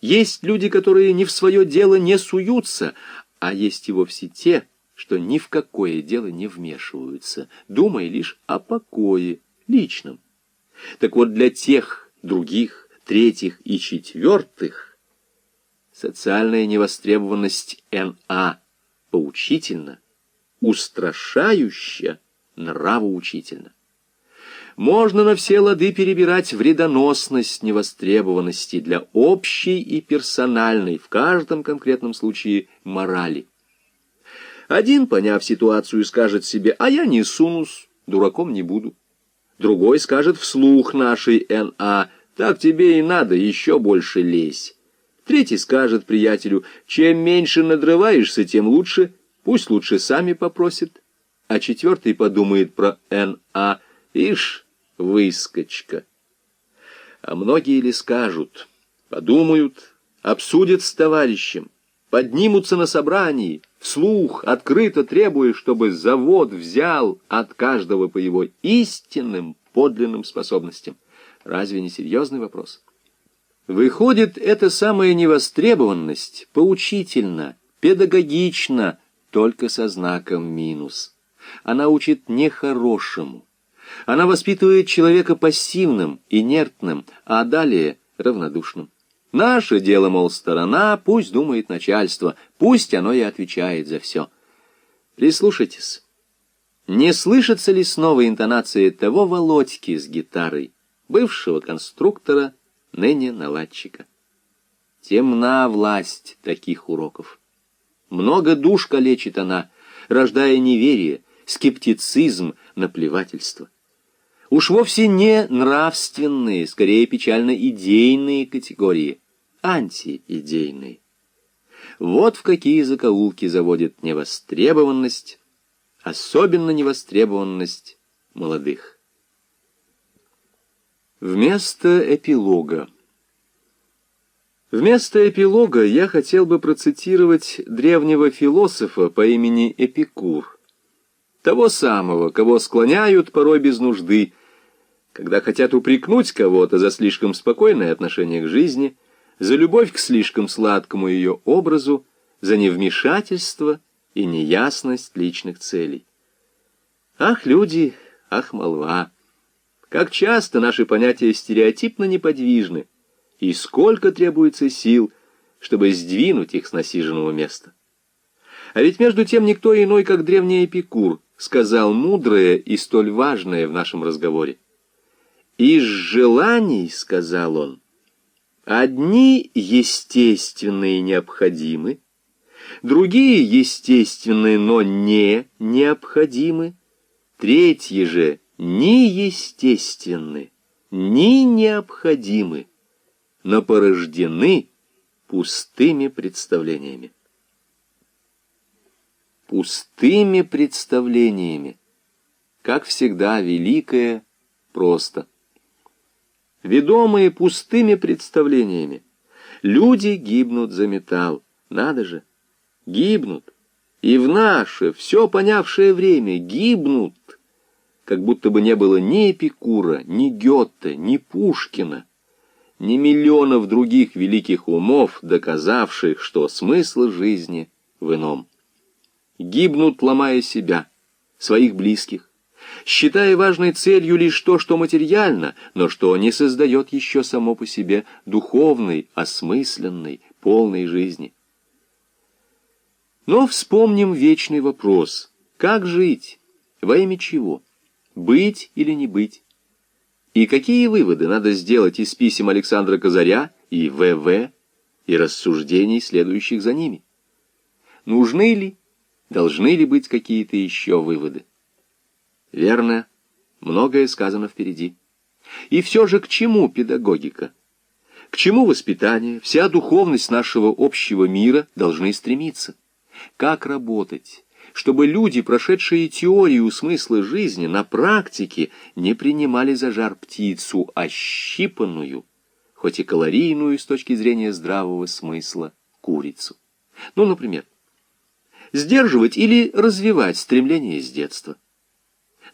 Есть люди, которые ни в свое дело не суются, а есть и вовсе те, что ни в какое дело не вмешиваются, думая лишь о покое личном. Так вот, для тех, других, третьих и четвертых социальная невостребованность Н.А. поучительна, устрашающая, нравоучительна. Можно на все лады перебирать вредоносность невостребованности для общей и персональной, в каждом конкретном случае, морали. Один, поняв ситуацию, скажет себе «а я не сунусь, дураком не буду». Другой скажет вслух нашей Н.А. «так тебе и надо, еще больше лезь». Третий скажет приятелю «чем меньше надрываешься, тем лучше, пусть лучше сами попросят». А четвертый подумает про Н.А. «ишь, выскочка». А многие ли скажут, подумают, обсудят с товарищем, поднимутся на собрании, вслух, открыто требуя, чтобы завод взял от каждого по его истинным, подлинным способностям. Разве не серьезный вопрос? Выходит, эта самая невостребованность поучительна, педагогична, только со знаком минус. Она учит нехорошему. Она воспитывает человека пассивным, инертным, а далее равнодушным. Наше дело, мол, сторона, пусть думает начальство, пусть оно и отвечает за все. Прислушайтесь. Не слышится ли снова интонация того Володьки с гитарой, бывшего конструктора, ныне наладчика? Темна власть таких уроков. Много душ калечит она, рождая неверие, скептицизм, наплевательство. Уж вовсе не нравственные, скорее печально-идейные категории, антиидейные. Вот в какие закоулки заводит невостребованность, особенно невостребованность молодых. Вместо эпилога. Вместо эпилога я хотел бы процитировать древнего философа по имени Эпикур, того самого, кого склоняют порой без нужды, когда хотят упрекнуть кого-то за слишком спокойное отношение к жизни, за любовь к слишком сладкому ее образу, за невмешательство и неясность личных целей. Ах, люди, ах, молва! Как часто наши понятия стереотипно неподвижны, и сколько требуется сил, чтобы сдвинуть их с насиженного места. А ведь между тем никто иной, как древний Эпикур, сказал мудрое и столь важное в нашем разговоре. «Из желаний, — сказал он, — одни естественные необходимы, другие естественные, но не необходимы, третьи же ни естественны, ни необходимы, но порождены пустыми представлениями. Пустыми представлениями. Как всегда, великое просто. Ведомые пустыми представлениями, люди гибнут за металл. Надо же, гибнут. И в наше, все понявшее время, гибнут, как будто бы не было ни Эпикура, ни Гетте, ни Пушкина, ни миллионов других великих умов, доказавших, что смысл жизни в ином. Гибнут, ломая себя, своих близких, считая важной целью лишь то, что материально, но что не создает еще само по себе духовной, осмысленной, полной жизни. Но вспомним вечный вопрос. Как жить? Во имя чего? Быть или не быть? И какие выводы надо сделать из писем Александра Казаря и В.В. и рассуждений, следующих за ними? Нужны ли, должны ли быть какие-то еще выводы? Верно, многое сказано впереди. И все же к чему педагогика? К чему воспитание, вся духовность нашего общего мира должны стремиться? Как работать, чтобы люди, прошедшие теорию смысла жизни, на практике не принимали за жар птицу, ощипанную, хоть и калорийную с точки зрения здравого смысла, курицу? Ну, например, сдерживать или развивать стремление с детства.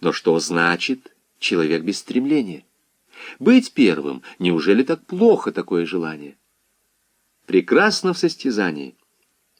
Но что значит человек без стремления? Быть первым, неужели так плохо такое желание? прекрасно в состязании.